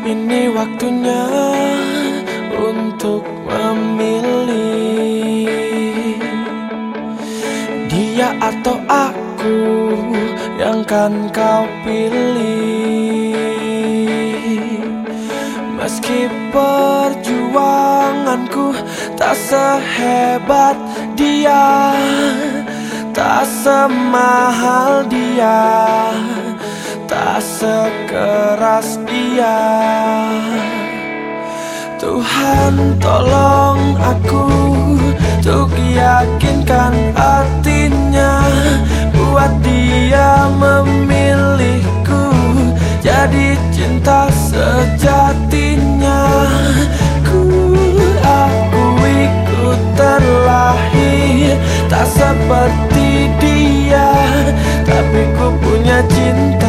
Ini waktunya untuk memilih. Dia atau aku yang kan kau pilih. Meski perjuanganku tak sehebat dia Tak semahal dia Tak sekeras dia. Tuhan tolong aku Untuk yakinkan hatinya Buat dia memilihku. Jadi cinta sejatinya Ku akui ku terlahir. Tak seperti dia Tapi ku punya cinta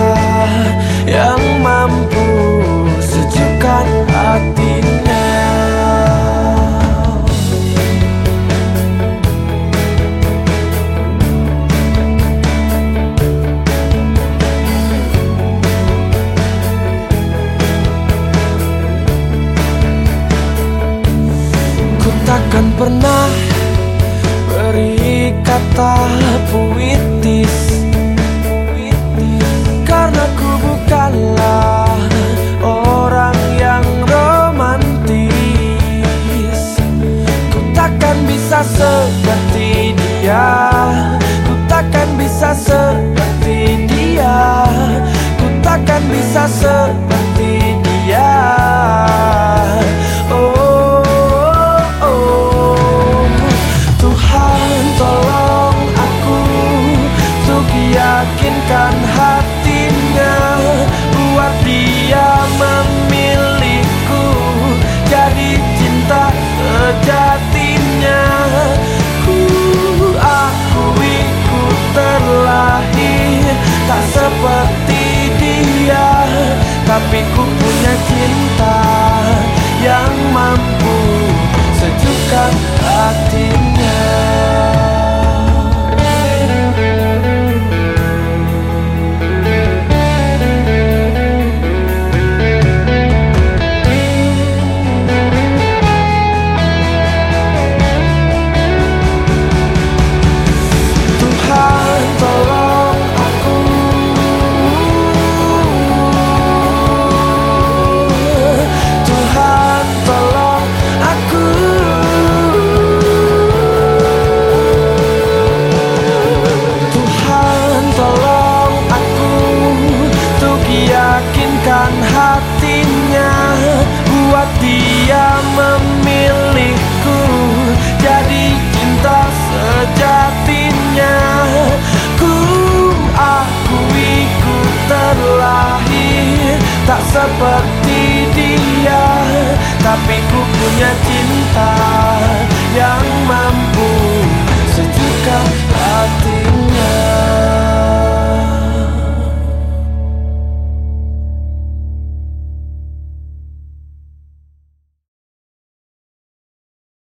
takkan pernah beri kata puitis yakinkan hatinya Buat dia memilihku. Jadi cinta sejatinya Ku akui ku terlahir. Tak seperti dia Tapi ku Buat dia memilihku Jadi cinta sejatinya. Ku akui ku terlahir Tak seperti dia. Tapi ku punya cinta yang